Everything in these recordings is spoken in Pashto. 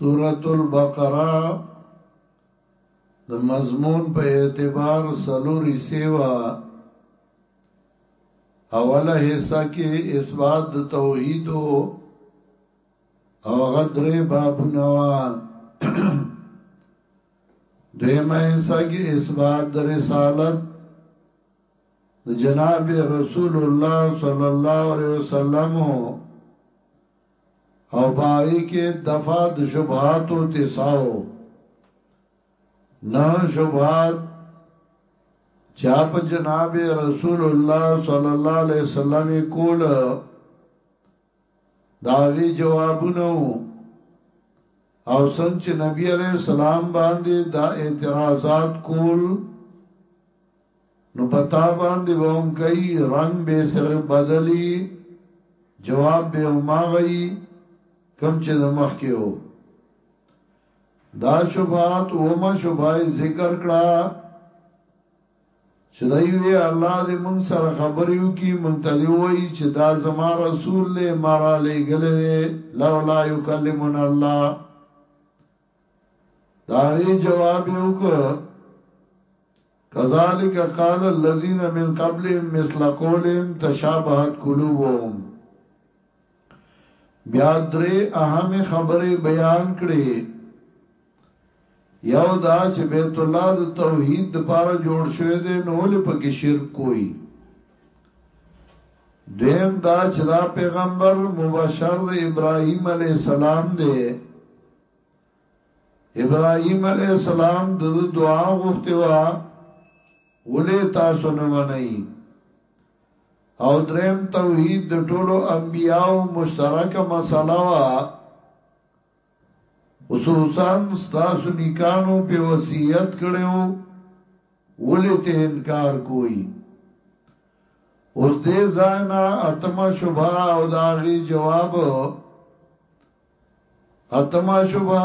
سورة البقره د مضمون په اعتبار سلوري سیوا اوله حصہ کې اثبات د توحید او غدرې بابونه وا دیمه حصہ کې اثبات د رسالت د جناب رسول الله صلی الله علیه وسلم او پای کې دفع د شبهات او تساو نه شبهات چا په جناب رسول الله صلی الله علیه وسلم کول داغي جوابونه او څنګه چې نبی عليه السلام باندې دا اعتراضات کول نو پتا باندې ووم کوي رنگ به سره بدلی جواب به ما غي کم چې د مخ کې وو دا شبات و ما شبای ذکر کړه چې دی وی الله دې مونږ سره خبرې وکړي مونږ ته دې وایي چې دا زما رسول دی ما را لېږلی دی لولا یکلمنا الله د هغې جواب یې وکړ کذالک قال الذین من قبلهم مثل قولهم تشابهت قلوبهم بیا درې اهمې خبرې بیان کړې یو دا چې بیت الله د توحید لپاره جوړ شوی دی نو ولې پکې شرک کوي دیم دا چې دا پیغمبر مبشر د ابراهیم علی السلام دی ابراهیم علی السلام د دعا غوښتي وا ولې تاسو نه منئ او دریم توحید د ټولو انبیاو مشترک مسله وا خصوصا ستاسو نیکانو په وصیت کړو ولې ته انکار کوي اوس دې زاینا اتما شوبه او داغي جواب اتما شوبه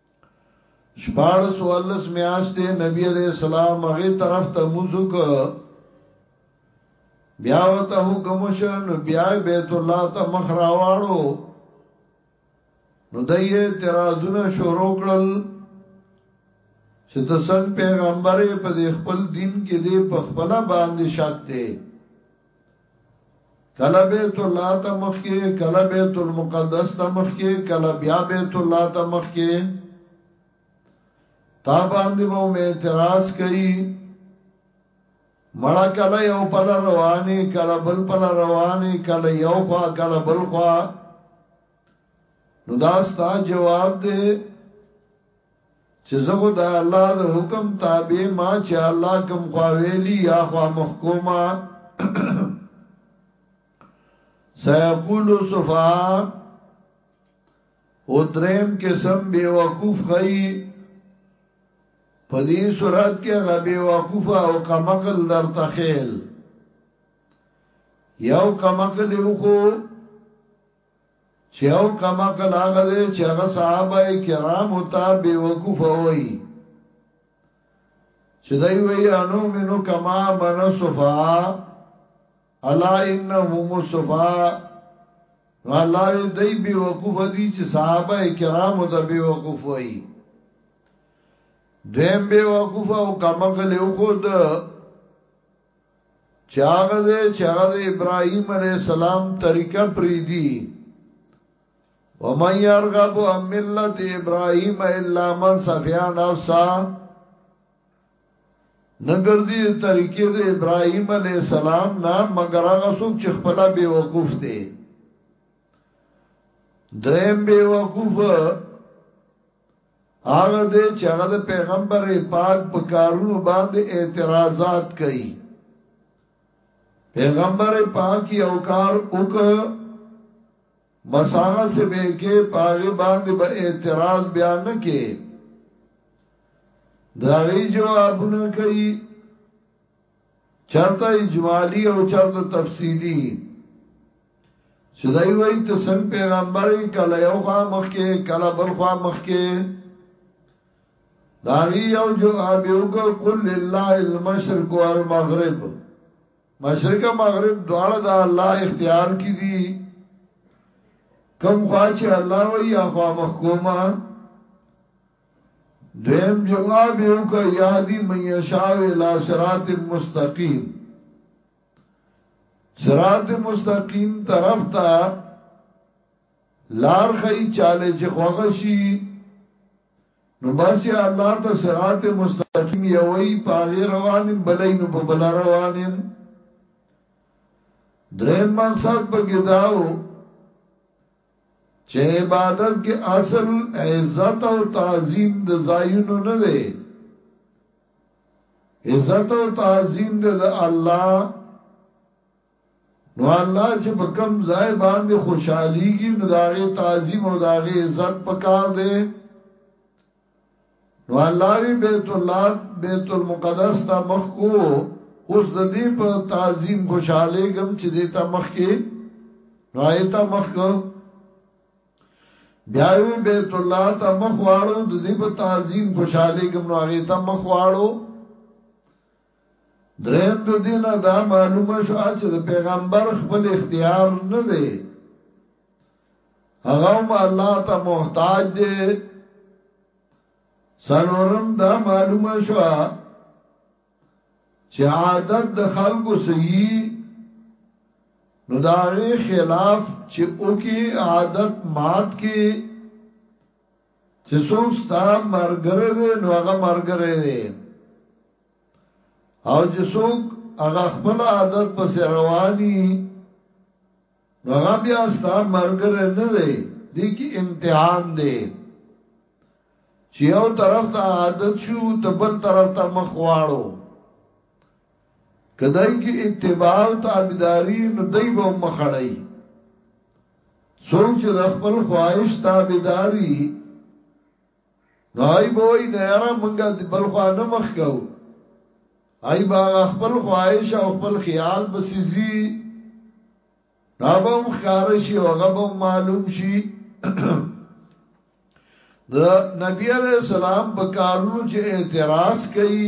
شپاړس ولس میاشتې نبی علیہ السلام هغه طرف ته موزو ک بیا وته حکم شون بیا بیت الله ته مخ راواړو نو دای اعتراضونه شروع کړل چې ته څنګه پیغمبرې په خپل دین کې دې په خپل باندې شک ته کله بیت الله ته مخ کې کله بیت المقدس ته مخ کې کله بیا بیت الله ته مخ کې تا باندې به مې اعتراض کوي مړه کله یو پل رواني کله بل پل رواني کله یو خوا کله بل خوا نو دا ستا جواب دی چې زه خو د الله د حکم تابع ما چې الله کوم خوا ویلی یا خوا محکوما سيقول صفا او دریم قسم بے وقوف خی په دې صورت کې غبي وقوف او کمقل در تخیل یو کمقل یو کو چې او کم عقل هغه دی چې هغه صحابه کرام ته بے وقوف وای چې دای وی انو منو کما من صفا الا انهم صفا الله وی دای بے وقوف دي چې صحابه کرام ته بے وقوف وای دیم بے وقوف او کم عقل یو خود چاغه دې چاغه ابراهيم عليه السلام طریقه پریدي ومن يرغب عن ملة ابراهيم الا من سفيا نفسا نګردي طریقې د ابراهيم عليه السلام نه مگر هغه څوک چې خپل به وقوف دي دریم به وقوف هغه دی چې هغه د پیغمبر پاک په کارونو باندې اعتراضات کوي پیغمبر پاک یو کار وک مساغه سے به کې پاغي باندې به اعتراض بیان نه کې داغي جوابونه کوي چرته اجمالی او چرته تفصیلی چې دای وای ته څنګه پیغمبري کله یو خوا مخ کې کله بل خوا مخ کې داغي یو جو ابیو کو کل لله المشرق والمغرب مشرق او مغرب دواړه د الله اختیار کی دي کم خوا چې الله وای یا خوا مخ کومه دویم جواب یې وکړه یهدي من یشاء الی صراط مستقیم صراط مستقیم طرف ته لار خی چاله چې خوغه شي نو بس یا الله ته صراط مستقیم یوي پاغي روانم بلین په بل روانم درې مقصد په ګداو چې عبادت کې اصل عزت او تعظیم د ځایونو نه دی عزت او تعظیم د الله نو الله چې په کم ځای باندې خوشحاليږي نو داغه تعظیم او داغه عزت پکار دی نو الله وی بیت الله بیت المقدس ته مخ کو اوس د دې په تعظیم خوشاله غم چې دې ته مخ کې نو آیت مخ کو بیا وی بیت الله ته مخ واړو د دې په تعظیم خوشاله غم نو هغه ته مخ واړو درېیم د دې نه دا معلومه شوه چې د پیغمبر خپل اختیار نه دی هغه هم الله ته محتاج دی سلورم دا معلومه شوه چې عادت د خلکو صحیح نو داغه خلاف چې او کې عادت مات کې چې څوک ستا مرګره دی نو هغه مرګره دی او چې څوک هغه خپل عادت پس رواني نو هغه بیا ستا مرګره نه دی دی کې امتحان دی چې یو طرف ته عادت شو ته بل طرف ته مخ واړو که دای کی اتباع او تابعداری نو دای به هم خړای څوک چې د خپل خواهش تابعداری نو هاي به وای نه یاره مونږه د بل خوا نه مخ کو هاي به خپل خواهش او خپل خیال بسیزي نابم خارشی او غبم معلوم شي د نبی علیہ السلام په کارونو چې اعتراض کوي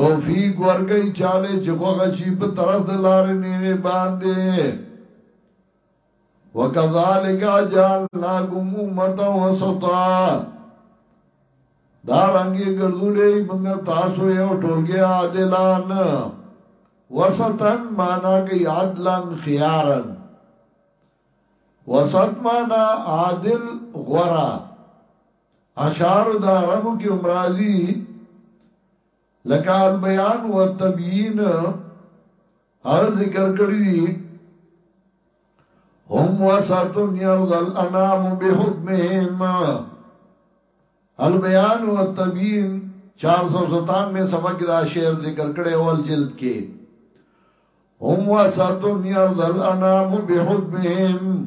توفیق ورکړي چاله چې خوښ شي په طرف د لارې نیغه باندې وکذالک جعلناکم امه وسطا دا رنگي ګرځولې موږ تاسو یو ټولګه عادلان وسطن معنا کې عدلن خيارن وسط معنا عادل غورا اشعارو د عربو کې هم راځي لکه البیان و تبیین هغه ذکر کړی دی هم وساتون یرض الانام بحکمهم البیان و تبیین 497 صفحه کې دا شعر ذکر کړی اول جلد کې هم وساتون یرض الانام بحکمهم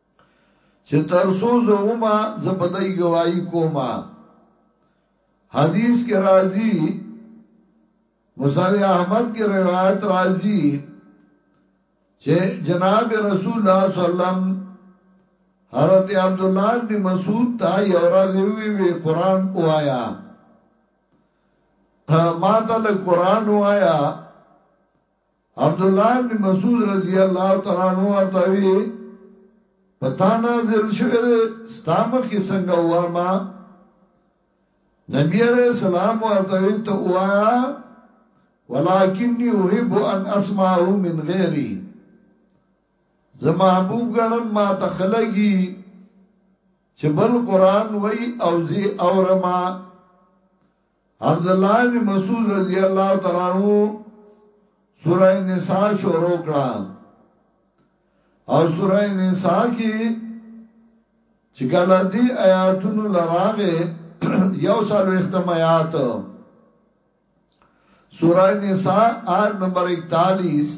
چې تر څو زه ومه زه په دای گواہی کومه حدیث کې راځي مصالح احمد کې روایت راځي چې جناب رسول الله صلی الله علیه وسلم حضرت عبد الله ابن مسعود ته یو ورځ وی وی قران وایا ما ته له قران وایا عبدالله ابن مسعود رضی الله تعالی عنہ ورته وی پتا نازل شوه دې ستامخ کې څنګه واما نبی عليه السلام ورته وی ته وایا ولکنی احب ان اسمعه من غیری زما محبوب غنم ما تخلګي چې بل قران وای او زی اورما عبدالله ابن مسعود رضی الله تعالی عنہ سوره نساء شروع کړه او سوره نساء کې چې کله دې آیاتونو لراغه یو سالو اختمایات سوره نساء آیت نمبر 41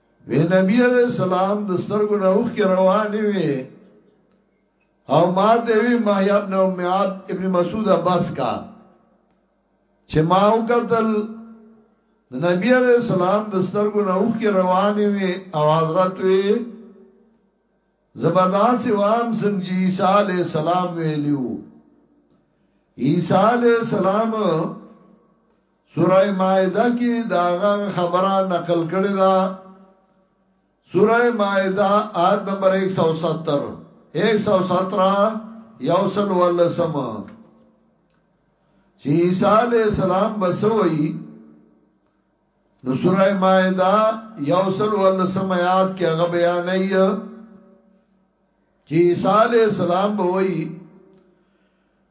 وی نبی علیہ السلام د سترګو نه اوخ کې روانې وي او ما ته وی ما یا ابن ام عبد ابن مسعود عباس کا چې ما وکتل د نبی علیہ السلام د سترګو نه اوخ کې روانې وي او حضرت وی زبدا سوام څنګه عیسی علیہ السلام ویلو عیسی علیہ السلام سوره مائده کې د هغه خبره نقل کړې ده سوره مائده آیت نمبر 170 117 یوصل ولسم چې عیسی علی السلام بسوي نو سوره مائده یوصل ولسم آیات کې هغه بیان یې چې عیسی علی السلام به وایي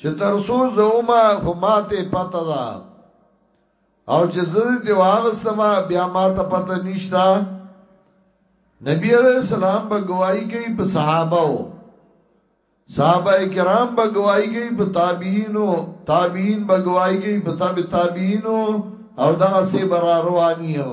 چې ترسو زوما خو ماته پته ده او چې زړه دی واغستما بیا ماته پته نشتا نبی علیہ السلام به گواہی کوي په صحابه او صحابه کرام به گواہی کوي په تابعین او تابعین به گواہی کوي په تابع تابعین او دغه سه برا رواني او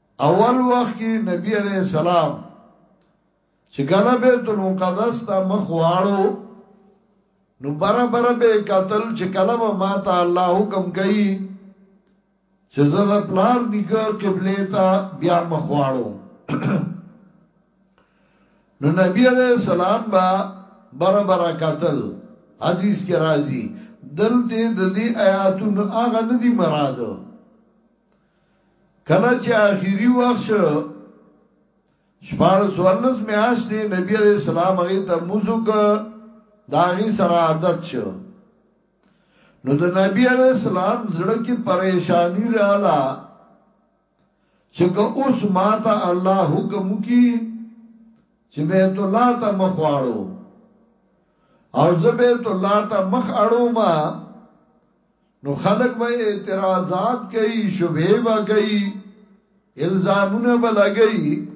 اول وخت کې نبی عليه السلام چې کله بیت المقدس ته مخ واړو نو برابر به قتل چې کله به ما ته الله حکم کوي چې زه د پلار نیګه قبله ته بیا مخ واړو نو نبی علیہ السلام با برابر قتل حدیث کې راځي دلته د دې آیاتونو هغه ندي مراد کله چې اخیری وخت شو شپاره سوالس میاشتې نبی علیہ السلام هغه ته موزو ک داغي سره عادت شو نو د نبی علیہ السلام زړه کې پریشانی رااله چې که اوس ماته الله حکم کی چې بیت الله ته مخ واړو او زه بیت الله ته مخ اړو ما نو خلق به اعتراضات کوي شبهه به کوي الزامونه به لګي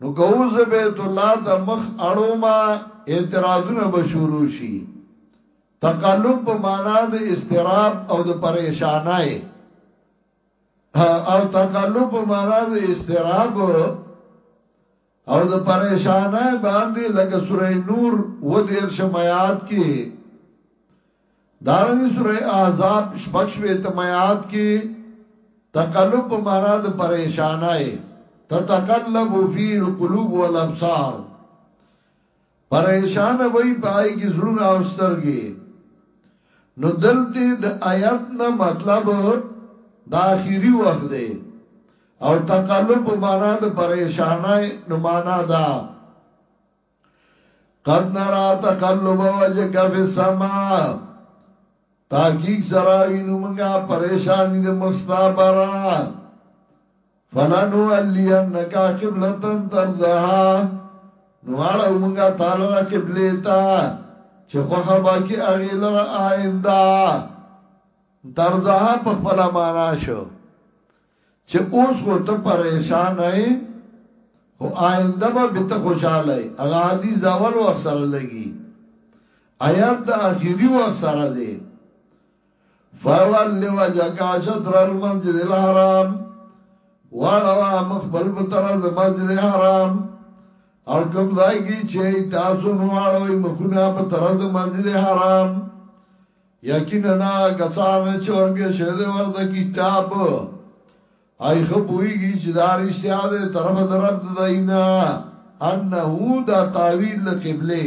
نو کوز بیت الله ته مخ اړو ما اعتراضونه به شروع شي تقلب په معنا د استراب او د پریشانای او تقلب په معنا د استراب او د پریشانه باندې لکه سوره نور و دیر شمایات کې دارنګ سوره احزاب شپږ وې تمایات کې تقلب په معنا د پریشانه تتقلب فی القلوب والابصار پریشان وای پای کی زړونه او سترګې نو دلته د آیات نه مطلب د اخیری وخت دی او تقلب معنا د پریشانای نو معنا دا قد نرا تقلب وجهك في السماء تحقیق سراوی نو منگا پریشانی د مخستا برا فلنولینک قبلة ترضها نو اړه مونږه تعالی را قبله تا چې خوخه باقی اغه لره آینده ترضها په خپل معنا شو چې اوس خو ته پریشان اې او آینده به ته خوشاله اې هغه حدیث اول وخت سره لګي آیات د اخیری وخت سره دی فول وجهک شطر المسجد الحرام واړوا مخ بل په طرف د مسجد حرام او کوم ځای کې چې تاسو نو واړوي مخونه په طرف د مسجد حرام یقینا کسان چې ورګه شه د ورته کتاب آی خبویږي چې دا رښتیا ده طرف د رب د دینا انه دا تعویل قبله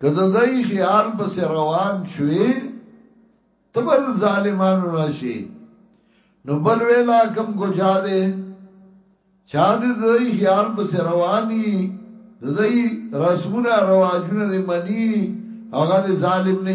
که د دای خیال پس روان شوی تبد ظالمانو نشی نو بل ویلا کم گجا دے چا د دای خیال پس روانی د دای رسمونه رواجونه د منی هغه ظالم نه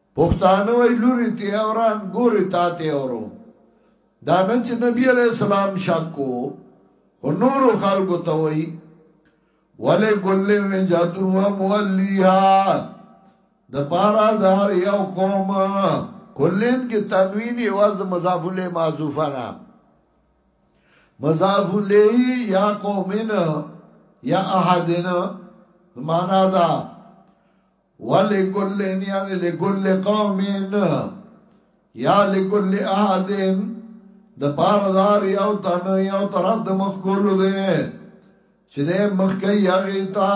پښتانه وای لوري ته اوران ګوري تا ته اورو دا نه چې نبی علی السلام شک کو خو نور خلکو ته وای ولې ګل وی جاتون و مولیها د پارا د هر یو قوم کلن کې تنوین یو از مضاف له معذوفه نه مضاف له یا قومن یا احدن معنا دا ولکل یعنی لکل قوم یا لکل احد د پار دار یو تن یو طرف د مخ کولو دی چې د مخ کوي هغه تا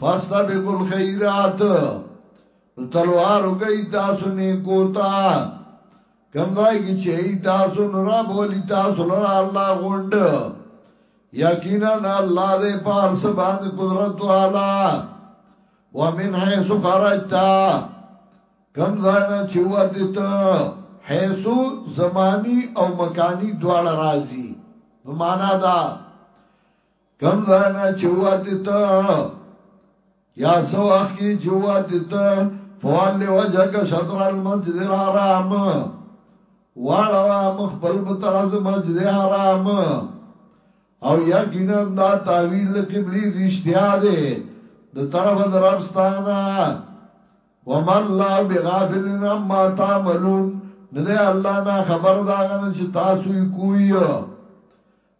فاستبق الخيرات نو تلوار کوي تاسو نه کوتا کوم ځای کې چې تاسو نو را بولی تاسو لره الله غوند یقینا الله دې پار سبحان قدرت والا ومن حيث خرجت کوم ځای نه چې وته ته حيث زماني او مکاني دواړه راځي نو معنا دا کم ځای نه چې ووتې ته یا څه وخت کې چې ووتې ته فوال وجهک شطر المسجد الحرام واړوه مخ خپل په طرف د مسجد حرام او یقینا دا تعویل قبلی رښتیا ده د طرف د رب ستانه وما الله بغافل عما تعملون نه ده الله نه خبر داغه چې تاسو یې کوی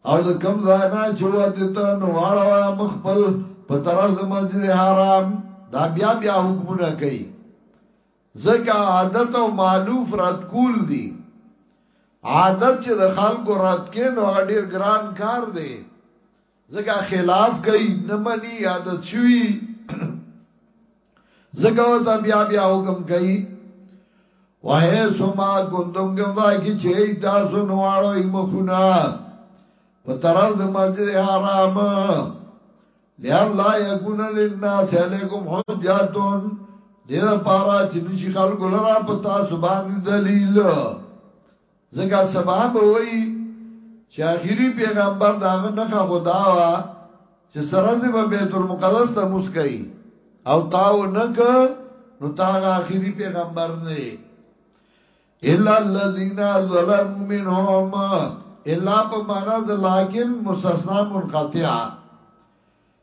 او د کوم ځای نه چې وتې ته نو واړوه مخ خپل په طرف د مسجد حرام دا بیا بیا حکمونه کوي ځکه عادت او معلوف رد کول دي عادت چې د خلکو رد کې نو هغه ډیر ګران کار دی ځکه خلاف کوي نه مني عادت شوی زګه او ته بیا بیا حکم کوي وای سما کوندم ګندا کی چې تاسو نو اړو مخونه په طرف د مسجد حرام لیا لا یکون للناس علیکم حجتون دیر پارا چې نشي خلکو لرا په تاسو باندې دلیل ځکه سبا به وایي چې اخیری پیغمبر دا هغه نخا خدا وا چې سرزه به بیت المقدس ته مسکای او تاو نک نو تاغه اخیری پیغمبر نه الا الذين ظلموا منهم الا په معنا د لکن مستثنا منقطع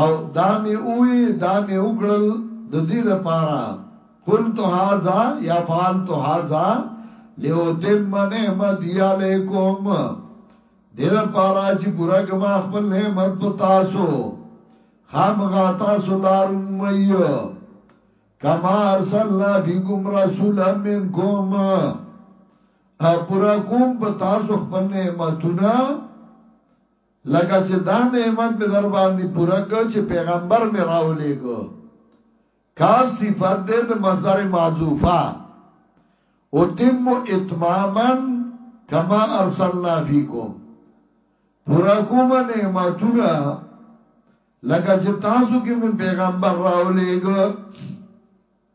او دا مې ووي دا مې وکړل ددې لپاره قلت هذا یا فعلت هذا لاتم نعمتي علیکم دې لپاره چې پورا کما خپل نعمت په تاسو خامغا تاسو لارون مې کما ارسلنا فیکم رسولا منکم پورا کوم په تاسو خپل نعمتونه لکه چې دا نعمت مې در باندې پوره کړ چې پیغمبر مې راولېږو کاف صفت دې د مصدر معذوفه اتم اتماما کما ارسلنا فیکم پورا کوم نعمتونه لکه چې تاسو کې مې پیغمبر راولېګ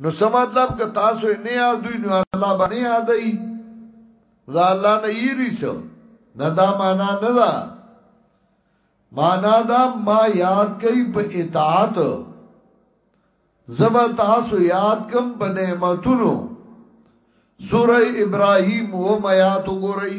نو څه مطلب که تاسو نه یادوي نو الله باندې یادای دا الله نه یری سو نه دا معنا نه دا معنا دا ما یاد کوي په اطاعت زبر تاسو یاد کم په نعمتونو سوره ابراهيم و ما یاد وګورئ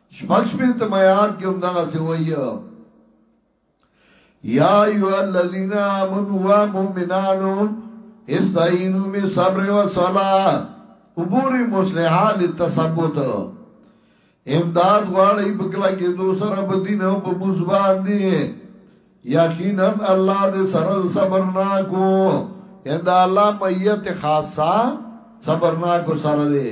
شپږ شپېتم آیات کې هم دغه څه وایي یا ایو الذین آمنوا و مؤمنانو استعینوا بالصبر والصلاه عبور مصلحه للتثبت امداد غواړي په کله کې دو سره په دین او په مزبان دي یقینا الله دې سره صبر نا کو اندا الله میت خاصه صبر نا کو سره دې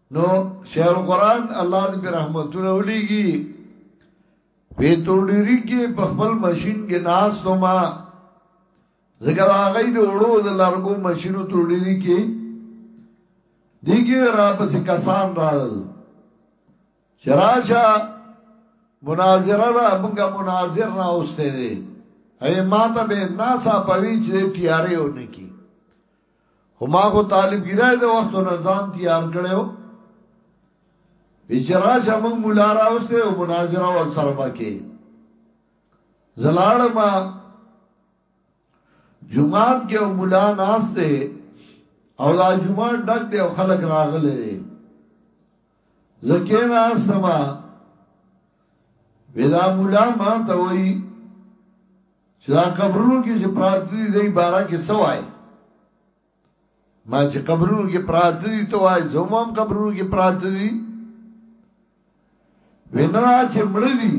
نو شیخ القرآن الله دې په رحمتونو ولېږي په تورډيري کې په خپل ماشين کې ناس ته ما ځکه دا غي د وړو د لارګو ماشينو تورډيري کې دیګي را پسې کسان راغل شراشه مناظره دا موږ مناظر را اوسته دي اي ما ته به ناسا پوي چې تیارې ونه کی خو ما خو طالب ګرای د وخت نه ځان تیار کړو اجرا شمن مولا راوسته او مناظره ور سره بکې زلاړ ما جمعات کې او مولا ناشته او دا جمعه ډک دی او خلک راغلي دي زه کېناستم وې دا مولا ما ته وایي چې دا قبرونو کې چې پراته دي د عبارت کې څه وایي ما چې قبرونو کې پراته دي ته وایي زموږ قبرونو کې پراته دي وینا چې مړ دي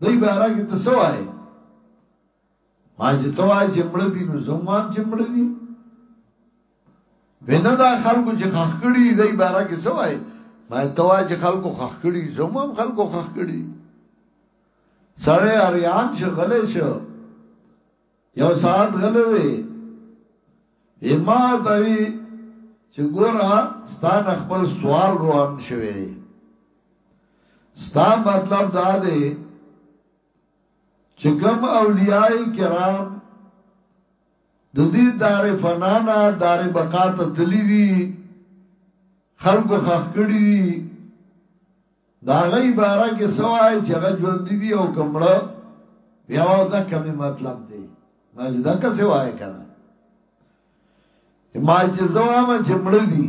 د عبارت کې ته څه وایي ما چې ته وای چې مړ دي نو زه مام چې مړ دي وینه دا خلکو چې خخ کړي زې بارا کې سوای ما ته وای چې خلکو خخ کړي زه مام خلکو خخ کړي سړی اریان شو غلې شو یو ساعت غلې دی اما دوی چې ګورا ستان خپل سوال روان شوی ستا مطلب دا دی چې کوم اولیاء کرام د دې دار فنا نه دار بقا ته تللی دي خلکو خخ کړی دي دا غي بارا کې سوای چې هغه ژوند دي او کمړه بیا و دا کمی مطلب دی ما چې دا څه وای کنه ما چې زوامه چې مړ دي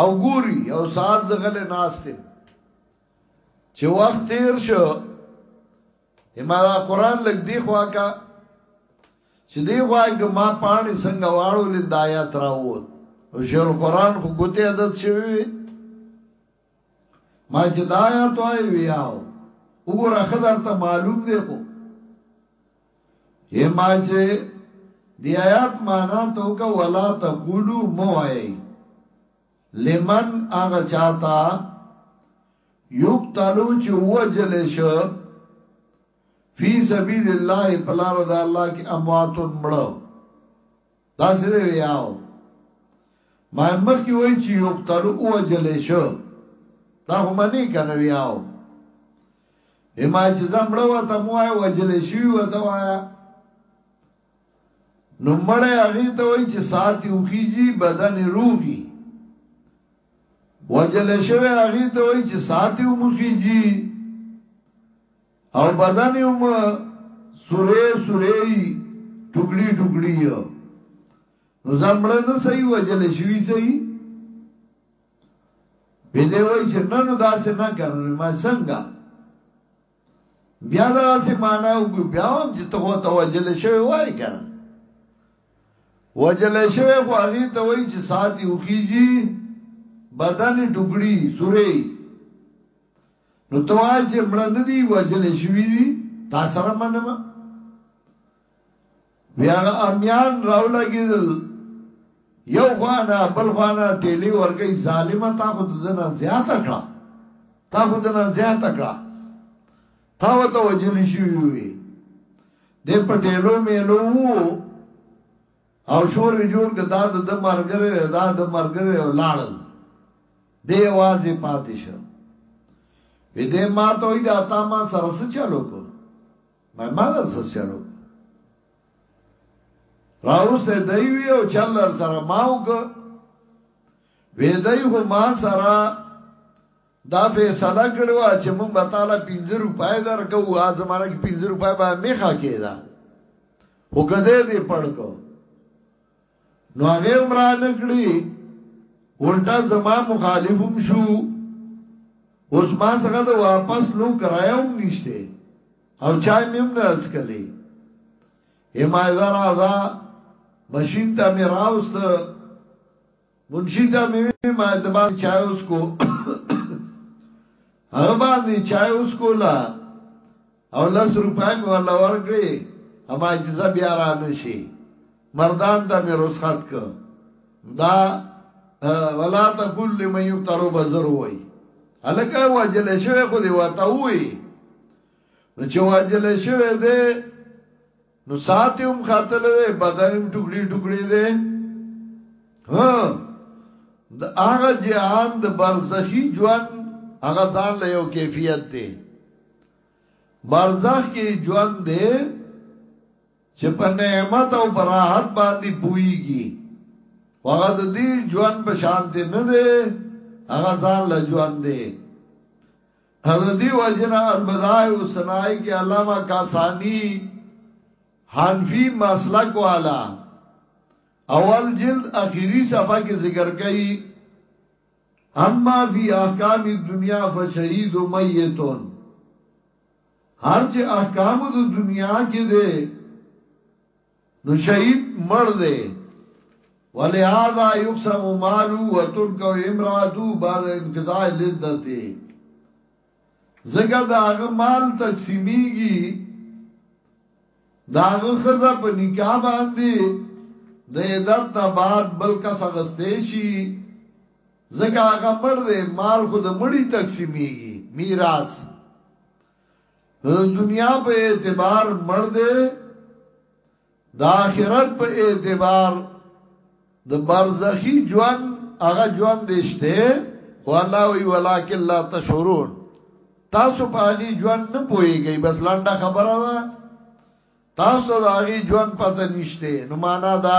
او ګوري او سات زغل ناستم چې وخت تیر شو اما دا قران لګ دی خوا کا چې دی خوا کې ما پانی څنګه واړو لندایا تراوت او شیل قران خو ګوتې عادت شوی ما چې دا آیات وای ویاو وګوره خدر ته معلوم دی خو یما چې دی آیات معنا تو کا ولا تقولو مو آئی لمن اغا چاہتا یقتلو چه وجلش فی سبیل اللہ پلار دا اللہ کی امواتن مڑو دا څه دی ویاو ما مخ کې وای چې یو قتل او جلې شو دا خو منی کنه ویاو هما چې زمړ و ته مو وای وجلې شوی و ته وایا نو مړ هغه ته وای چې سات یو کیږي بدن روغي وجلې شوی هغه ته وای چې سات یو مخیږي او بدن یې هم سوری سوری یي، ټوکړي ټوکړي یې. نو ځه مړه نه سئ، وژل شوي سئ. بیا دی وایي چې نه نو داسې نه که نه. نو ما څنګه؟ بیا دغسې معنا وکړو، بیا وایم چې ته خو ورته وژل شوی وایې که نه؟ وژل شوی خو هغې ته وایي چې ساعت یې وخېژي، بدن یې ټوکړي سوری یي. نو ته وایه چې مړه نه دي وژل شوي دي تا سره منم بیا هغه امیان راولګېدل یو خوانا بل خوانا ټیلی ورګي ظالمه تا خود زنه زیاته کړه تا خود نه زیاته کړه تا وته وجل شي وي د پټېلو میلو او شور جوړ کړه دا د مرګره دا د مرګره لاړل دی یوازې پاتې شو وې دې ما ته وې دا تا ما سره څه چلو کو ما ما در سره چلو راوسته دی وی او چل در سره ماو کو وې دای خو ما سره دا فیصله کړو چې مونږ به تعالی 50 روپۍ درکو ا زمانہ کې 50 روپۍ به میخه کېدا هو کده دې پړ کو نو هغه هم را نکړي الټا زما مخالف هم شو اوس ما څنګه د واپس لو کرایا هم نشته او چای مې هم نه اسکلې یما اذا راځه ماشین ته مې راوست منشي ته مې ما د باندې چای اوس کو هغه باندې چای اوس کولا او لس روپی مې ورله ورکړې هم عاجزه بیا را نه شي مردان ته مې رسخت که دا ولا تقول لمن یقترو بزر وای الکه واجل شوی خو دی وته وی نو چې واجل شوی دی نو سات هم خاتل دی بدن هم ټوکړي ټوکړي دی ها د هغه جهان د برزخی ژوند هغه ځان له یو کیفیت دی برزخ کې ژوند دی چې په نعمت او براحت باندې پويږي هغه د دې ژوند په شان دی نه دی هغه ځان له ژوند دی هذا دی وجنا البدای او سنای کې علامه کاسانی حنفی مسلک والا اول جلد اخیری صفحه کې ذکر کړي اما فی احکام الدنیا فشهید میتون هر چې احکام د دنیا کې دي نو شهید مړ دی ولهذا یقسم مالو وترک او امراتو بعد انقضاء لذته زګه داغه مال تقسیمیږي داغه خزه په نکاح باندې د عدت نه بعد بل کس غستې شي زګه هغه مړ دی مال خود مړی تقسیمیږي میراث نو د دنیا په اعتبار مړ دی د آخرت په اعتبار د برزخی ژوند هغه ژوند دشته خو الله وی ولکن لا تشعرون تاسو په هغه ژوند نه پويږئ بس لنډه خبره ده تاسو د هغه ژوند پته نشته نو معنا دا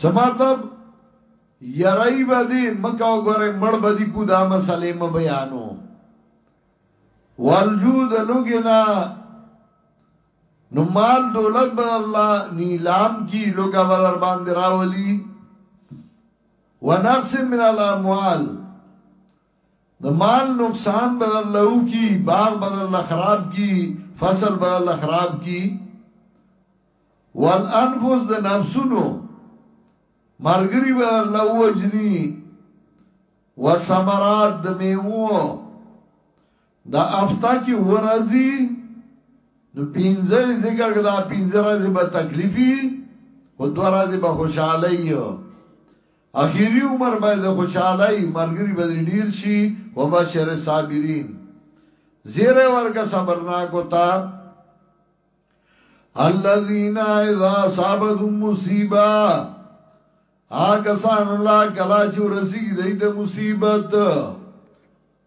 څه مطلب یری به دی مکه وګوره مړ به دی کو دا مسلې م بیانو والجود لګنا نو مال دولت به الله نیلام کی لوګه بدر باندې راولي ونقص من الاموال د مال نقصان به درله وکړي، باغ به درله خراب کړي، فصل به درله خراب کړي. والانفس د نفسونو مرګري به درله ووجني. والثمرات د میوو د افته کې ورځي نو پینځه ذکر کړه پینځه ورځې به تکلیفي خو دوه ورځې به خوشحالي اخیری عمر به د خوشحالی ملګری به دې ډیر شي وبشر الصابرین زیره ورکه صبرناکو تا الذين اذا صابتهم مصیبه آکسان الله کلا چې ورسیږي د مصیبت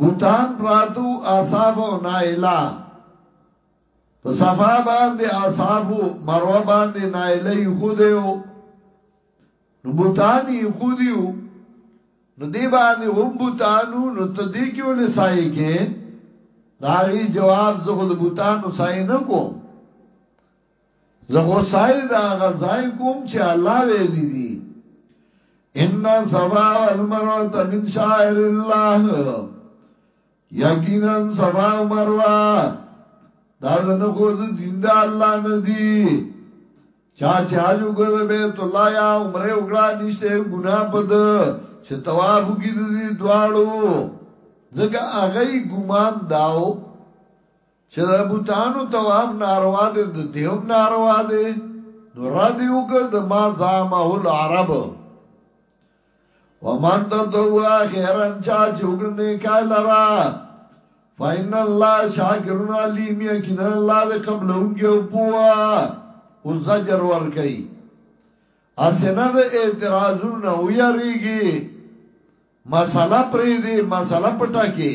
بوتان پراتو اصاف او نائلہ په صفا باندې اصاف او مروه باندې نائلہ یو خو دیو نو بوتان یو خو دیو نو دی باندې هم بوتانو نو تدې کې ولې سایه کې داغي جواب زه خود بوتانو سایه نه کوم زه خو سعی دا غزای کوم چې الله ویلی دی ان صفا والمروه من شاعر الله یقینا صفا او مروه دا زنه خو د دین د الله نه دی چا چې حج وکړ بیت الله یا عمره وکړه نشته ګناه پد چې طواف وکړي د دواړو ځکه هغه ګمان داو چې د بوتانو طواف ناروا دی د دیوم ناروا دی نو را دی وکړ د ما زامه العرب ومن تطوع خیرا چا چې وګړنه کای لرا فإن الله شاکرون علیم یقینا الله دې قبلونګي او پوا او زجر ور کوي اسنه د اعتراضونه ویریږي مساله پرې دې مساله پټه کې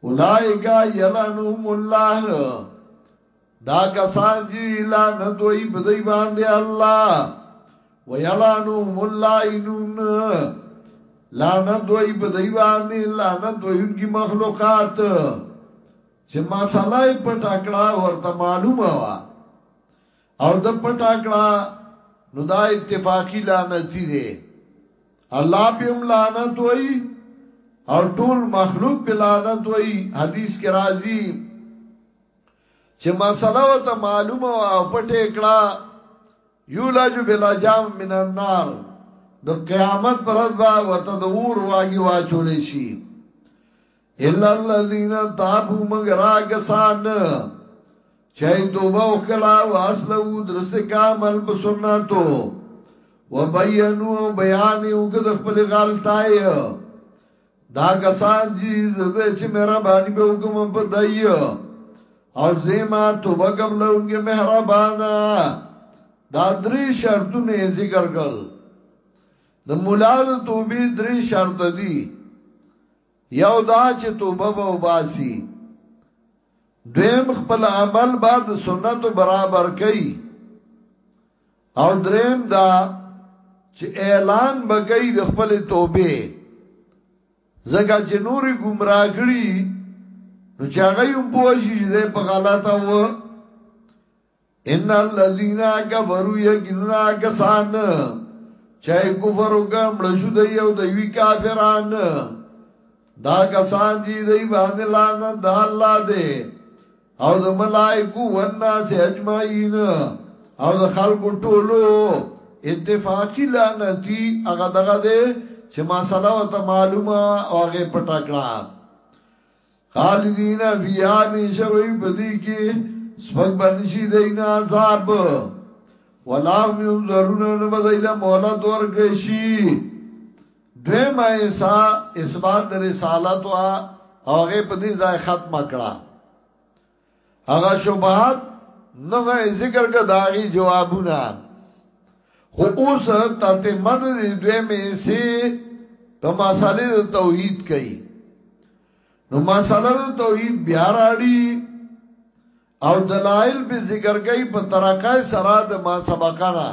اولائک یلعنهم الله دا کسان چې لعنت وي په دی باندې الله ویلعنهم اللائنون لعنت وي په دی باندې لعنت ويونکي مخلوقات چې مسله په ټکړه ورته معلومه وا او د پټه کړه نو دا اتفاقی لعنتی دی الله پم لعنت وای او ټول مخلوق په لعنت وای حدیث کې راځي چې مسله وته معلومه او پټه کړه یولج بلا جام من النار د قیامت پر ورځ به وته د اور واګي واچول شي الا الذين تابوا مگر هغه سان چای توبه وکړه او اصله درست کامل په سنتو وبینو بیان یو کده خپل غلطای دا کسان چې زده چې مهرباني به وکم په دای او زما توبه قبل اونګه مهربانا دا درې شرطونه ذکر کړل د مولا د توبې درې شرط دي یو دا چې توبه به وباسي دویم خپل عمل بعد سنت برابر کوي او دریم دا چې اعلان بګی د خپل توبه زګه چې نوري گمراه کړي نو چې هغه هم پوښي چې په غلطه و ان الذين كفروا يجننا كسان چای کفر وکم لشو د یو د وی کافران دا کسان دي دی باندې لعنه د الله دی او د ملائکو والناس اجمعین او د خلکو ټولو اتفاقی لعنتی هغه دغه دی چې ما سلام ته معلومه او هغه پټکړه خالدین فیها همیشه وی پدی کې سپک بنشي دین عذاب ولا هم ينظرون نو بدایله مهلت ورکړي شي دوی ما ایسا اثبات رسالت او هغه په دې ځای ختم کړه هغه شبهات نو ذکر کا داغي جوابونه خو اوس تتمه د دوی مې سي په مسالې د توحید کوي نو مساله د توحید بیا راړي او دلائل به ذکر کوي په ترقای سره د ما سبقانا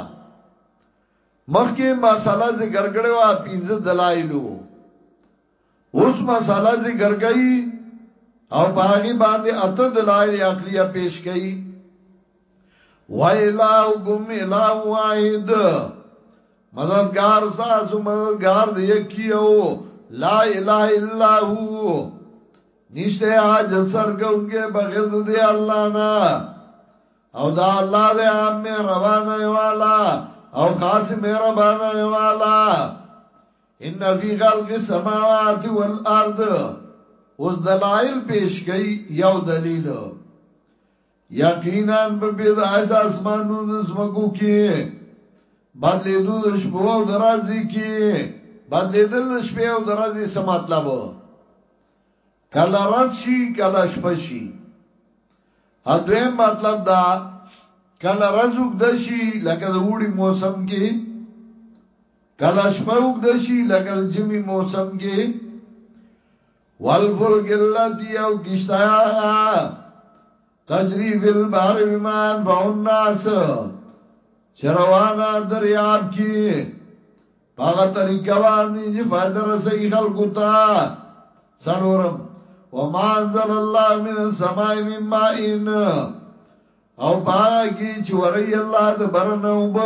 مخکې مساله ذکر کړو پنځه دلائلو اوس مسئله ذکر کوي او په هغه باندې اته دلایل عقلیه پیش کوي و الهکم اله واحد مددگار ساسو مددگار دی یکیو لا اله الا هو نشته حاجت سر کوونکې بغیر د دی الله نه او دا الله دې عام مهربان والا او خاص مهربان والا ان فی خلق السماوات والارض اوس دلائل پیش کئی یو دلیل یقینا په بدایت اسمانو د زمکو کې بدلې دو د شپو او درازي کې بدلې دل د شپې او درازي سم مطلب کله رد شي کله شپه شي ا دویم مطلب دا کله رزق د شي لکه د وړي موسم کې کله شپه وګ د شي لکه د جمی موسم کې والفلک اللتی او کشتایا تجری فی البحر بما ينفع الناس چه روانه دریاب کی پاغه طریقه باندې چې فائدہ رسي خلکو ته سلورم وما انزل الله من السماء من ماء او پاکی چې وري الله د برنه وب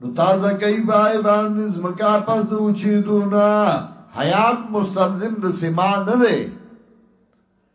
نو تازه کوي بای باندې زمکا پس د اوچیدونه حیات مستلزم د سما نه دی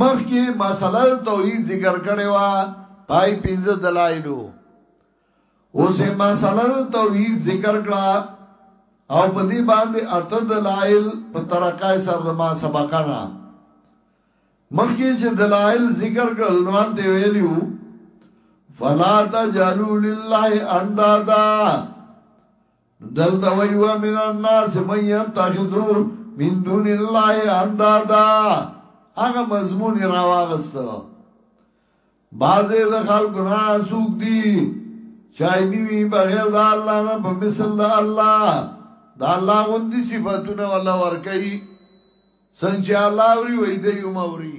مخکې مسله توحید ذکر کړي وا پای پنځه دلایلو اوسه مسله توحید ذکر کړه او په دې باندې اته دلایل په ترقای سره ما سبقانا مخکې چې دلایل ذکر کړل نو الته ویلیو فلا تجلوا لله اندادا دلته وی و من الناس من يتخذو من دون الله اندادا هغه مضمون راواغستو بازه د خلکو نه سوق دی چای نیوی بغیر د الله نه په مثل د الله د الله غوندي صفاتونه ولا ورکي څنګه چې الله اوري وای دی هم اوري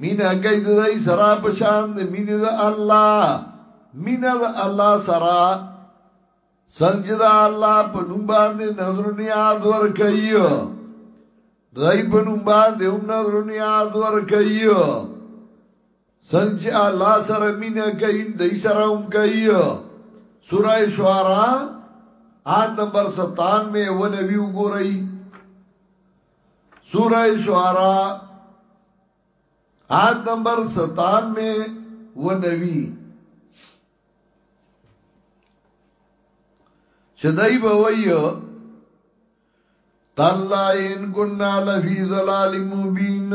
مینه کوي د دای سره په شان د مینه د الله مینه د الله سره څنګه د الله په نوم باندې نظر نیاز ور کوي دای په نوم باندې هم نظر نیاز ور کوي څنګه الله سره مینه کوي د سره هم کوي سوره شعراء آیت نمبر 97 میں ونوی وګورئ سورہ شعراء آیت نمبر 97 و نوی چې دای به وایو تالله ان كنا لفي ظلال مبين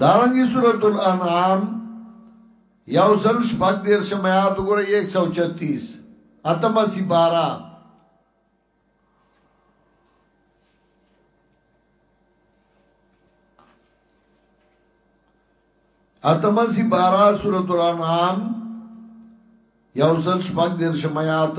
دارنګه سورة الانعام یو سل شپږ دیرشم آیات وګورئ 136 اتمه سپارا اتمه سپارا سورۃ الانعام یو سل شپږ دیرشم آیات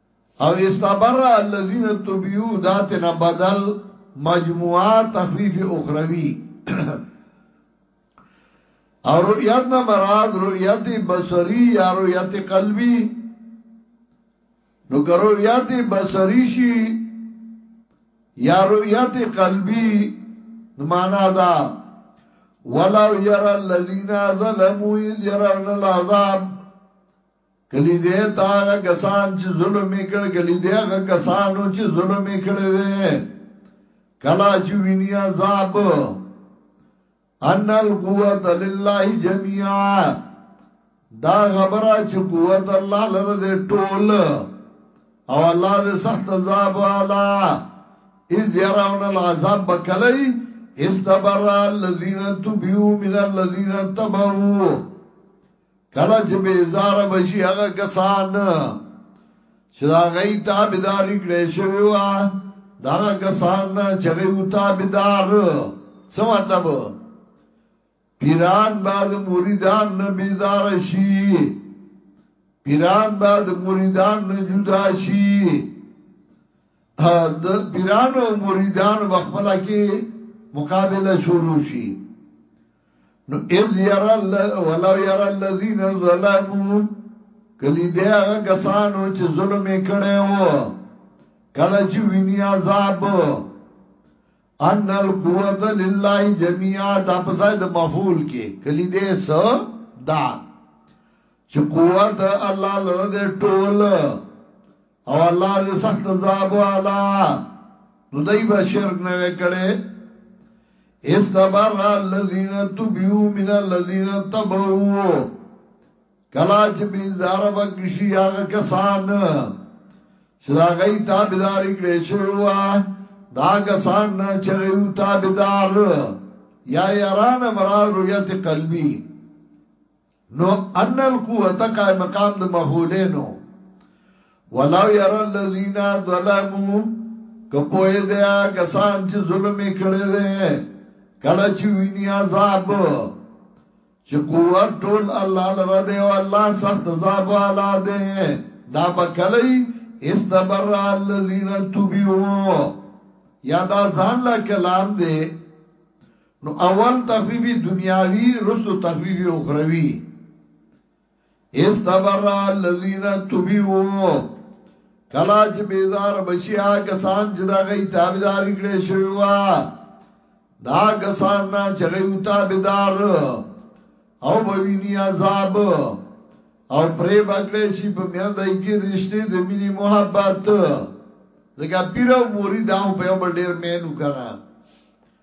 او استبرا الذين تبيو داتنا بدل مجموعه تخفیف اخروی او رؤیت نه مراد رؤیت بصری یا رؤیت قلبی نو رؤیت بصری شي یا رؤیت قلبی نو معنا دا ولو ير الذين ظلموا يرون العذاب کلی دی تا هغه کسان چې ظلم یې کړ کلی دی هغه کسانو چې ظلم یې کړی دی کلا چې ویني عذاب ان القوت لله جميعا دا خبره چې قوت الله لره دې ټول او الله دې سخت عذاب والا اذ يرون العذاب بکلی استبر الذين تبعوا من الذين تبعوا کله چې بیزار بشي هغه کسان چې دا غي تابعداري کړې شوی و دا کسان چې غي او تابعدار څه مطلب پیران بعد مریدان نه بیزار شي پیران بعد مریدان نه جدا شي د پیرانو مریدان بخپل کې مقابله شروع شي نو اذ یرا ولو یرا الذین ظلموا کلی دی هغه کسانو چې ظلم کړي وو کله چې ویني عذاب ان القوت لله جميعا دا په ځای د مفعول کې کلی دی سو دا چې قوت الله لره ټول او الله دې سخت عذاب والا نو دای به شرک نه وکړي استبر الذين تبعوا من الذين تبعوا کلا چې بي زار بکشي هغه کسان چې دا غي تابعداري کړې شو وا دا کسان چې غي تابعدار یا یاران مراد رؤیت قلبی نو ان القوت قائم مقام د مفعولینو ولو ير الذين ظلموا کپوی دیا کسان چې ظلم کړي دي کله چې ویني عذاب چې قوت ټول الله لره دی او الله سخت عذاب والا دی دا بکلی استبر الذين تبعوا یا دا ځان لا کلام دی نو اول تخفیف دنیاوی رستو تخفیف اخروی استبر الذین تبعوا کلا چې بیزار بشي هغه سان چې دا غي تابعداري کړې شوی وا دا هغه سان نه چې غي تابعدار او بوینی عذاب او پرې بکړې شي په میان دای کې رښتې د مینې محبت ځکه پیرو موري دا په یو بل ډیر مینو کنه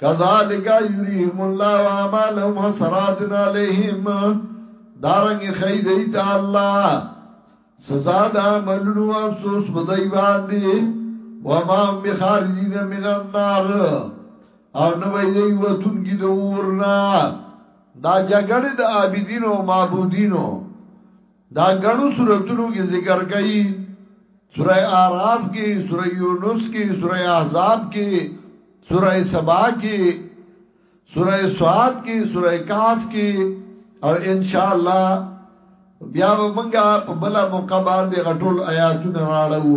کذالک یریهم الله اعمالهم حسرات علیهم دارنګ خی دی ته الله سزا د عملونو افسوس بدای باندې وما هم بخارجین من النار او نو وی دی وتون کی د ورنا دا جګړه د عابدینو او معبودینو دا غنو سورتونو کې ذکر کړي سوره اعراف کې سوره یونس کې سوره احزاب کې سوره سبا کې سوره سواد کې سوره کاف کې او ان شاء الله بیا به مونږه په بل موقع باندې غټول آیاتونه راړو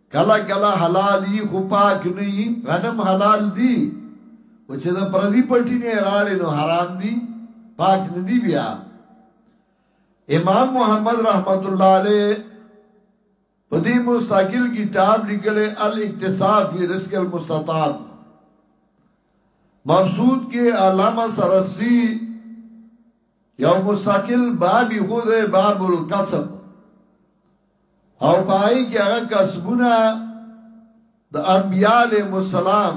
کله کله حلال یي خو پاک نه یي غنم حلال دي او چې د پردي پټی نه راړې نو حرام دي پاک نه دي بیا امام محمد رحمت الله علیه په دې مستقل کتاب لیکل الاقتصاد فی رزق المستطاب مبسوط کې علامه سرسی یو مستقل بابی خود باب القصب او پای کې هغه کسبونه د انبیاء علیهم السلام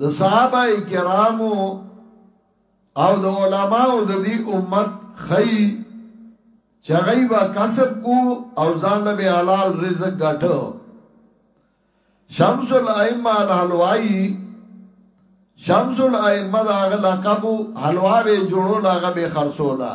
د صحابه کرامو او د علماو د دې امت خی چې غیبا کسب کو او ځان له حلال رزق ګټو شمس الائمه الحلوایی شمس الائمه دا غ لقب حلوا به جوړو لاغه به خرصولا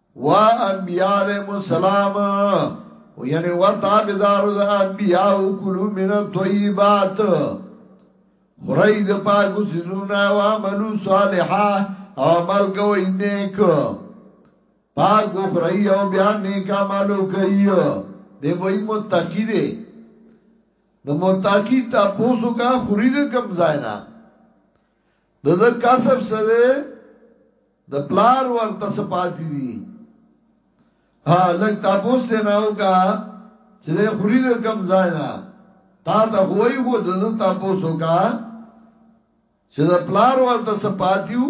وا انبیاء علیہ السلام او یعنی وا تابدار د انبیاء کلو من الطیبات خورای د پاکو سيزونه او عملو صالحا او عمل کوي نیک پاک خورای او بیا نیک عملو کوي دی وای متقی دی نو متقی تاسو کا خوري د کم ځای نه د زر کسب سره د پلار ورته سپاتی دي ها لګ تاسو ته نه وکا چې د خوري د کم ځای نه تا ته خوې خو د تاسو وکا چې د پلار ورته سپاتیو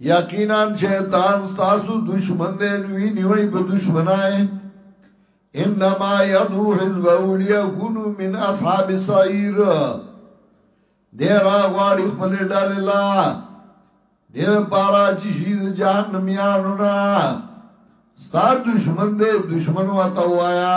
یقینا شیطان تاسو دشمن دی نو نیوي په دشمنای انما یدو حزب اولیاء کونو من اصحاب السعیر دیر غواړي خپل ډاله لا دیر پارا چې شي د جهنم یانو نه ستا دشمن دی دشمن وته وایا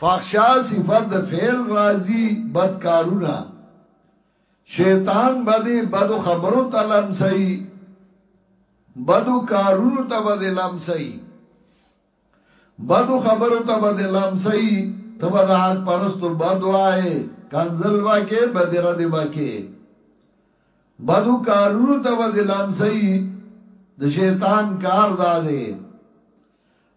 فحشا صفت د فعل راځي بد کارونه شیطان بده بدو خبرو ته لمسي بدو کارونو ته بده لمسي بدو خبرو ته بده لمسي ته بده حق پرستو بدوای کنزل واکه بده رد واکه بدو کارونو ته بده لمسي د شیطان کار داده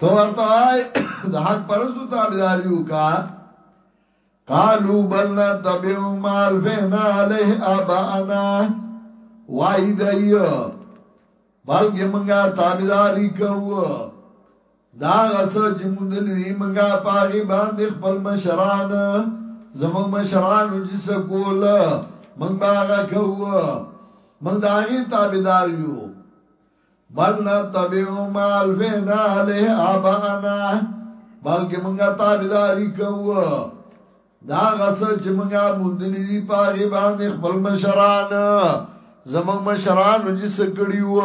تو ورته وای د حق پرستو تابعداري وکا قالو بل نتبعو ما الفهنا علیه آباءنا وای دایو بلکې منګه تابعداري کوو دا غس چې مونږ دې منګه پاغي باندې خپل مشران زموږ مشران چې سکول منګه باغه کوو منګه داغي تابعدار یو بل نتبع ما الفینا علیه آبانا بلکې مونږه تابعداري کوو دا غس چې مونږه مندلې دي پاغي باندې خپل مشران زمون مشران چې سکړی و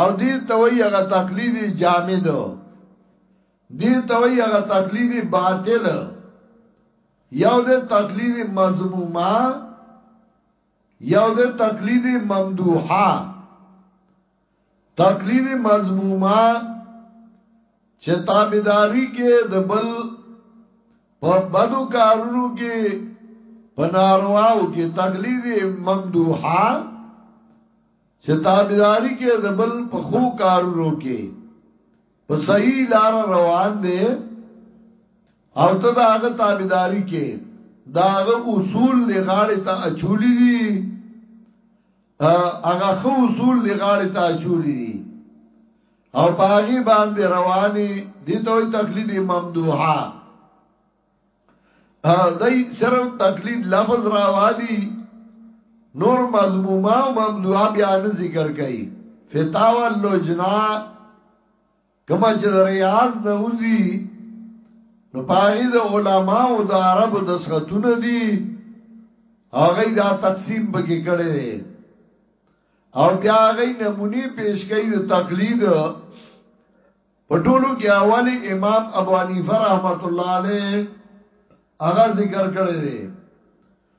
او دې توي هغه تقلید جامد دې توي هغه تقلید باطل یو دې تقلید مضمومه یو ده تقلید ممدوحا تقلید مضموما چه تابداری که ده بل په بدو کارونو کې په نارواو کې تقلید ممدوحا چې تابعداري کې د بل په خو کارونو کې په صحیح لار روان دي او ته د هغه تابعداري کې د هغه اصول لغاړې ته اچولې دي هغه خو اصول لغاړې ته اچولې دي او پاغي باندې رواني دي ته تقلید ممدوحه دای صرف تقلید لفظ راوالی نور مضمومه او ممدوحه بیان ذکر کړي فتاوی اللجنا کما چې د ریاض نه وځي نو پاغي د علما او د عرب د سختونه دي هغه دا تقسیم بګی کړي دي او بیا هغه نمونی پیش کړي د تقلید په ټولو کې اولی امام ابو حنیفه رحمت الله علیه هغه ذکر کړي دي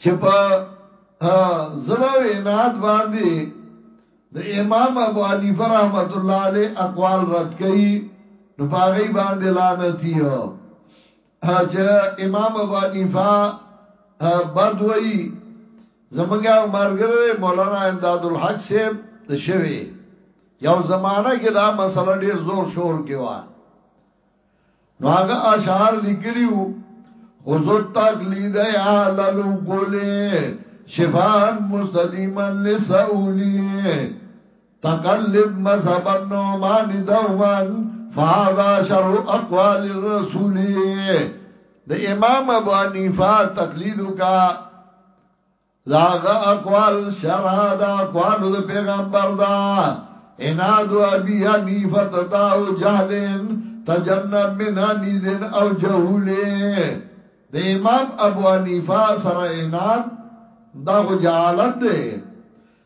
چې په زړه او عنایت باندې د امام ابو حنیفه رحمت الله علیه اقوال رد کړي نو باغی باندې لعنتی یو چې امام ابو حنیفه بد وای زمونږه مرګره مولانا امداد الحق صاحب د شوی یو زمانہ کې دا مسله ډیر زور شور کې و نو هغه اشعار لیکلیو خذو تقلید اهل العقول شفاء مستدیما لسئولی تقلد مذهب النعمان دوما فهذا شر اقوال الرسول د امام ابو حنیفه تقلید کا داغه اقوال شرع دا اقوال د پیغمبر دا اناد و ابی حنیفت دا او جهلین تجنب من انیزن او جهولی د امام ابو حنیفه سره اناد دا خو جهالت دی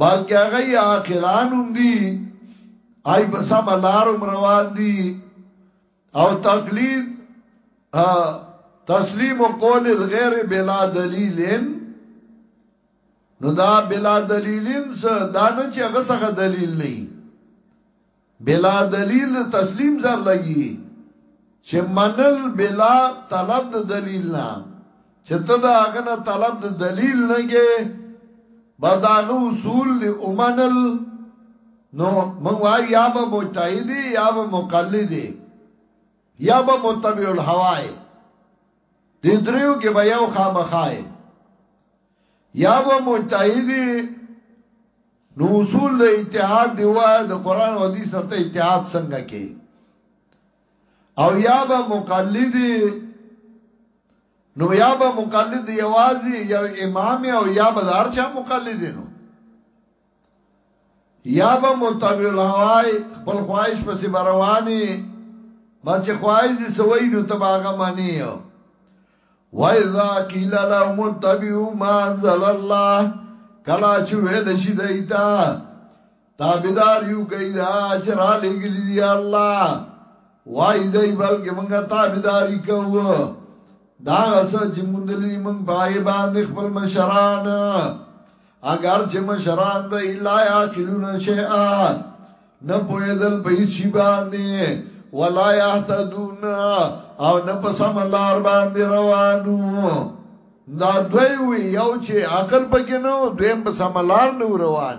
بلکې هغه یې عاقلان هم دي آی په سم لار هم روان دي او تقلید تسلیم قول الغیر بلا دلیلن نو دا بلا دلیلن څه دا نه چې هغه څه دلیل نه بلا دلیل تسلیم زر لګي چې منل بلا طلب د دلیل نه چې ته دا غنه طلب د دلیل نه کې بداغه اصول دی اومنل نو موږ وای یا به مجتهدی یا به مقلدی یا به متبع الهوای دې دریو کې به یو خامخای یا به متحدی نو اصول د اتحاد دی وای د قران او حدیث ته اتحاد څنګه کې او یا به مقلدی نو یا به مقلد یوازي یو امام او یا به هر چا مقلد نو یا به متبع الهوای خپل خواهش پسې برواني ما چې خواهش دې سوي نو تباغه مانی وایذا قیل لهم متبعوا ما انزل الله کلا چې ویل شي دایتا تابعدار یو کوي دا چې را لګلی دی الله وای دی بلکې مونږه تابعداري کوو دا غسه چې مونږ دلی مونږ پای باندې خپل مشران اگر چې مشران د لا یاقلون شیئا نه پویدل په هیڅ باندې ولا یهتدون او نه په سم لار باندې روانو دا دوی وی یو چې عقل پکې نو دویم په سم لار نو روان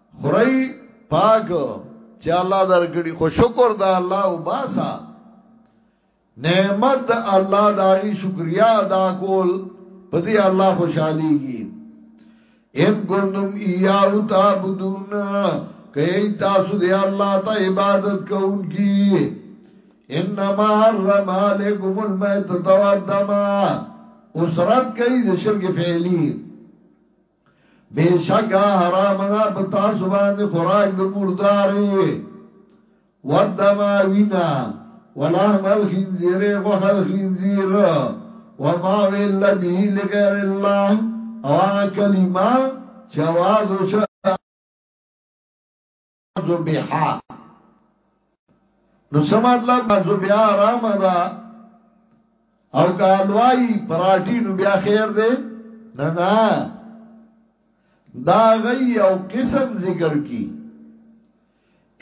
خوري پاک چې الله درګړي خو شکر د الله او باسا نعمت الله داغي شکریا ادا کول په دې الله خوشحاليږي ام ګوندم ایاو تعبدون کئی تاسو دی اللہ تا عبادت کون کی انما حرم علیکم المیتت والدما اسرت کئی دی شرک فعلی بېشکه حرام ده په تاسو باندې خوراک د مردارې، والدم، وینه، ولحم الخنزیر، غوښه د خنزیر، وما اهل به لغیر الله، او هغه کلمه چې اواز وشو زبیحا نو سم مطلب زبیحا آرام ده او که حلوائی پراٹی نو بیا خیر ده نه نه دا غي او قسم ذکر کی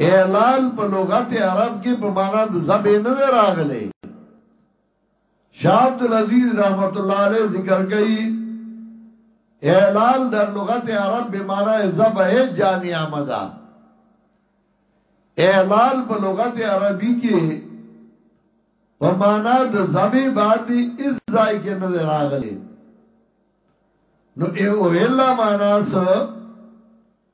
اعلال په لغت عرب کې په معنا د زبې نه راغلي شاه عبدالعزیز رحمت الله علیه ذکر کوي اعلال در لغت عرب به معنی زبه جامعه مدا اعلال په لغت عربی کې په معنا د زبه باندې از ځای کې نه راغلي نو او الا معنا س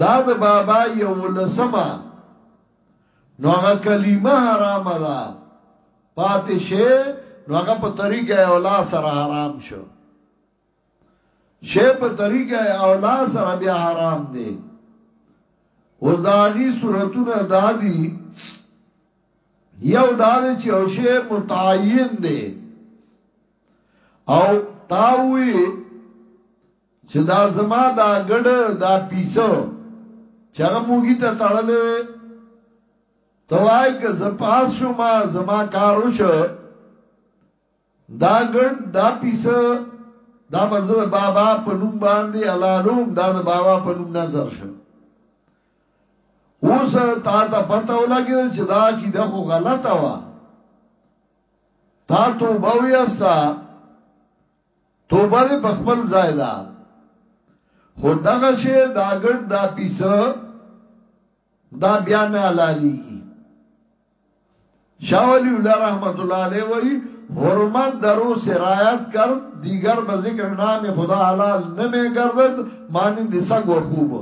دا د بابا یولسمه نو هغه کلمه حرام ده پاتې شي نو هغه په طریقه اولا سره حرام شو شی په طریقه اولا سره بیا حرام دی اوس داغي صورتونه دادی یو داد چې او شی متعین دی او تاوی چې دا زما دا ګډ دا پیسو چې هغه موګی ته تړلې وي توای که زپاس شو ما زما کار وشو دا ګډ دا پیسو دا بزر بابا په نوم باندې علالوم دا د بابا په نوم نظر شو اوس تا ته پته ولګی چې دا کی د خو غلطه وا تا توبه ویاستا توبه دې په خپل ځای ده خو دغه شی دا ګډ دا پیسه دا بیا نه حلاليږي شاولی الله رحمت الله علیه وی حرمت درو سرایت کرد دیگر به ذکر نام خدا حلال نمی گردد معنی د سگ و خوب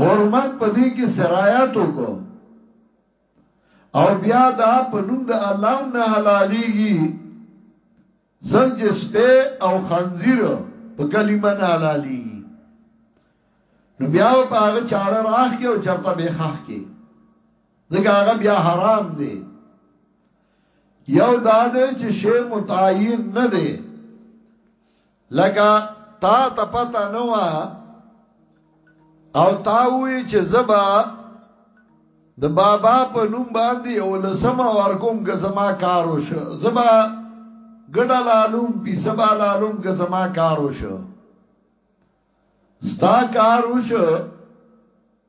حرمت پدی کی سرایت وکړه او بیا دا په نوم د الله هم نه حلالیږي ځکه چې سپه او خنزیر په کلمه نه حلالیږي نو بیا په هغه چاړه راخ کې او چرته به خخ کې ځکه هغه بیا حرام دی یو دا دی چې شی متعین نه دی لکه تا ته پته نه و او تا وی چې زبا د بابا په نوم باندې او لسمه ورکوم که زما کار وشو زبا ګډه لالوم پی سبا لالوم که زما کار وشو ستا کار وشو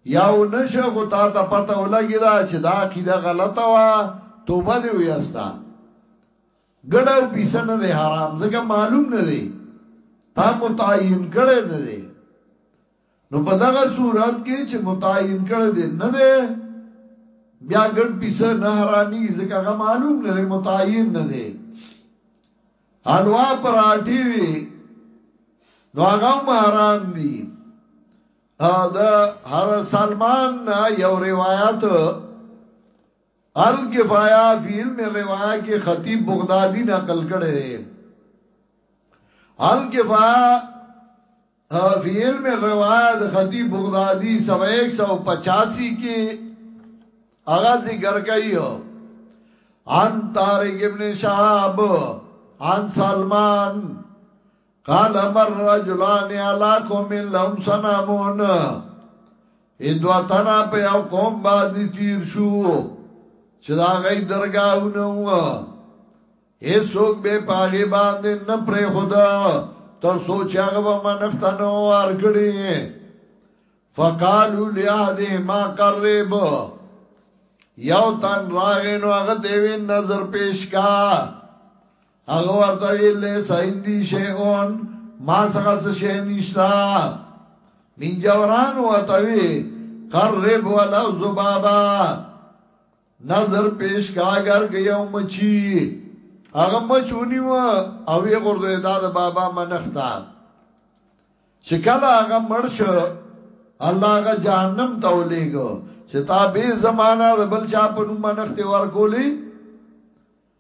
یاو نشه خو تا ته پته ولګی دا چې دا عقیده غلطه وا توبه دی ویستا ګډه او پیسه نه دی حرام ځکه معلوم نه دی تا متعین کړي نه دی نو په دغه صورت کې چې متعین کړي دی نه دی بیا ګډ پیسه نه حرامي ځکه هغه معلوم نه دی متعین نه دی حلوا پراټي وی نو هغه حرام دي دا هر سلمان یو روایت الکفایه فی علم الروایه کې خطیب بغدادي نقل کړی دی الکفایه فی علم الروایه د خطیب بغدادي 185 کې هغه ذکر کوي عن طارق ابن شهاب عن سلمان قال مر رجلان علا قوم لهم سنامون ادوا تنا په یو قوم باندې تیر شو چې دا غي درگاونه و هیڅوک به پاغي باندې نه پرې خدا تر سوچ هغه به منختنو ور کړی فقالو لیاده ما قرب یو تن راغې نو هغه دیوی نظر پیش کا هغه ورته ویل له ساين دي شيون ما څنګه څه شي نشتا من جوران وتوي قرب ولو زبابا نظر پیش کا اگر گیو مچی هغه مچونی و او یې غردو داد بابا منختا چې کله هغه مړ شو الله هغه جهنم ته ولېګو چې تا به زمانہ د بل چا په نوم منخته ورکولې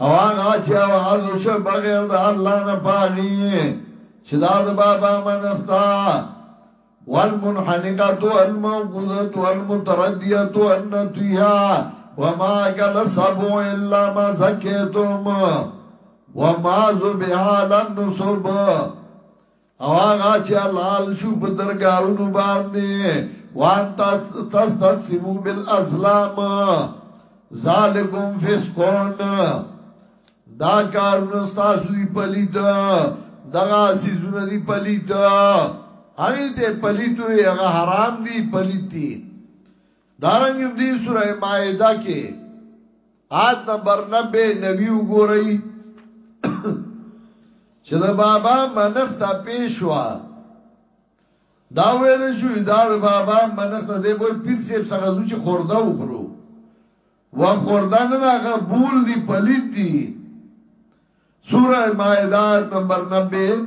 اوان آچی او آزو شر بغیر دا اللہ نپاگی پاگی شداد بابا منستا والمنحنقة الموقوذة والمتردية النتيها وما أكل السبع إلا ما زكيتم وما ذبح على النصب او هغه چې حلال شو په درگاهونو باندې وان تستقسمو بالازلام ذالکم فسقون دا کارونه تاسو دی پلیت دغه سيزونه دی پلیت هغه ته پلیت وي هغه حرام دی پلیت دی دارنګ په دې سوره مائده کې آد نمبر 90 نبی وګورئ چې دا بابا منخت پیشوا دا ویل شو دا بابا منخت دې وای پیر سیب څنګه زو چې خورده وکړو و خورده نه هغه بول دی پلیت دی سوره مائده نمبر 90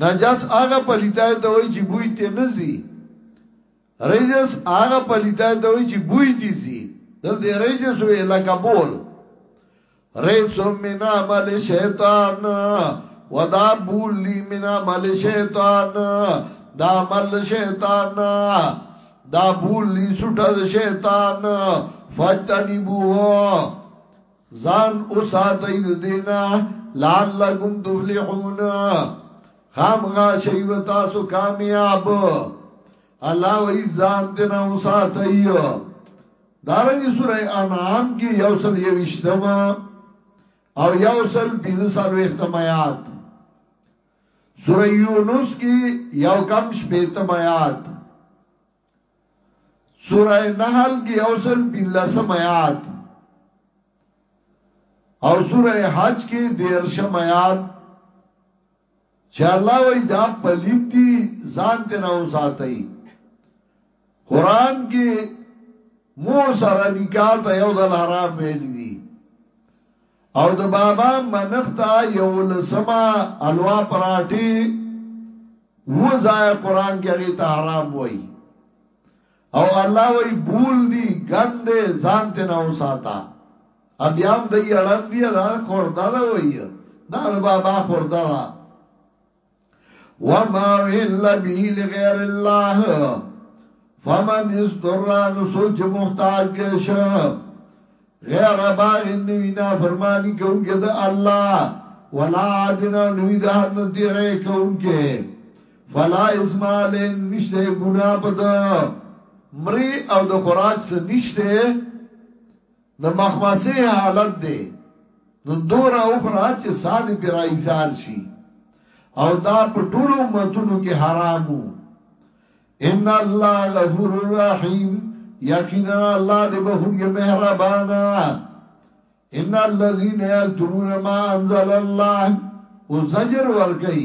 نجس هغه پلیتای ته وای چې بوی ته نزي رجس هغه پلیتای ته وای چې بوی دي زی دلته رجس وی لکه بول رجس من عمل شیطان ودا بول لی من عمل شیطان دا عمل شیطان دا بول لی سټه شیطان فجتنی بوه ځان اوساتئ د دینا لعلکم تفلحون خامغا شی و تاسو کامیاب الله وی ځان دینا اوساتئ دارنګ سوره انعام کې یو سل یوشتم او یو سل بیزه سال وختم آیات سوره یونس کې یو کم شپیتم آیات سورہ نحل کی اوصل بلسم آیات او سورہ حج کی دیرشم آیات چه اللہ وی دا پلید دی زان تناو ساتی قرآن کی مور سره نکاح تا یو دل حرام ویلی دی او د بابا منښت ته یولسمه الوا پراټی و ځای قران کې هغه ته حرام وای او الله وای بول دی غند ځان ته نه وساته بیا هم د یړم دی دا خوردا دا وای دا د بابا خوردا دا وما اهل به لغیر الله فمن استر نو سوچ چې محتاج کېش غیر باغ نوی نا فرمانی کوونکې د الله ولا عادنا نوی د حد نه تیرې کوونکې فلا اسمال نشته ګنا پد مری او د خوراک سره نشته د مخمسې حالت دی نو دوره وخوره چې ساه دې پرې راایزال شي او دا په ټولو امتونو کې حرام وو ان الله غفور رحیم یقینا الله دې بخونکی مهربان ان الذين يكتمون ما انزل الله او زجر ورکي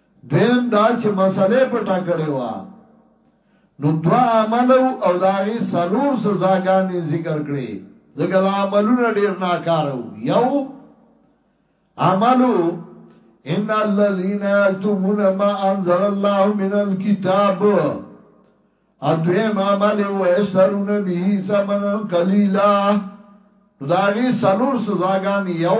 دویم دا چې مسله پټه کړې و نو دوا عمل او داغي سلور سزاګانې ذکر کړې ځکه دا عملونه ډیر ناکارو یو عملو ان الذين يكتمون ما انزل الله من الكتاب ادویم عمل و اشترون به ثمنا قليلا داغي سلور سزاګان یو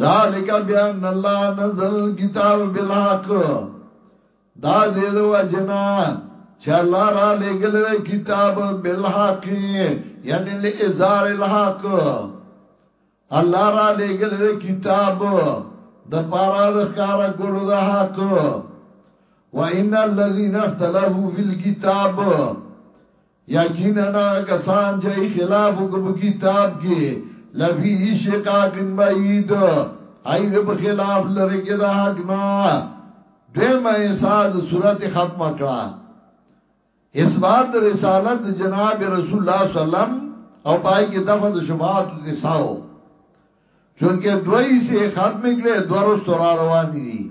ذالک بیان الله نزل کتاب بالحق دا دې د وجنا چې الله را لګل کتاب بالحق یعنی لازار الحق الله را لګل کتاب د پارا د ښکار کولو د حق وان الذين اختلفوا في الكتاب یقیننا کسان چه ای خلاف وکړو په کتاب کې لفی شقاق بعید ای د په خلاف لره کې د حق نه دویمه احساس صورت ختمه کړه اثبات رسالت جناب رسول الله صلی الله علیه وسلم او پای کې دغه د شفاعت نساو چونکه دوی سه ختم کړي دورو ستور روان دي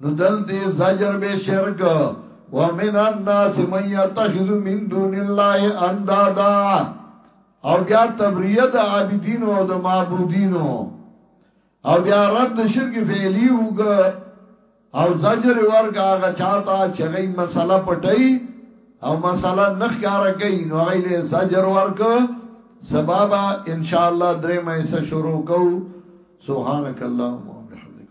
نو دلته زجر به شرک ومن الناس من يتخذ من دون الله اندادا او بیا تبریه د عابدین او د معبودین او بیا رد شرک فعلی وګ او زجر ورګه هغه چاته چې غي مسله پټي او مسله نخ کار کوي نو غي له زجر ورک سبابا ان شاء الله درې مې سره شروع کو سبحانك اللهم وبحمدك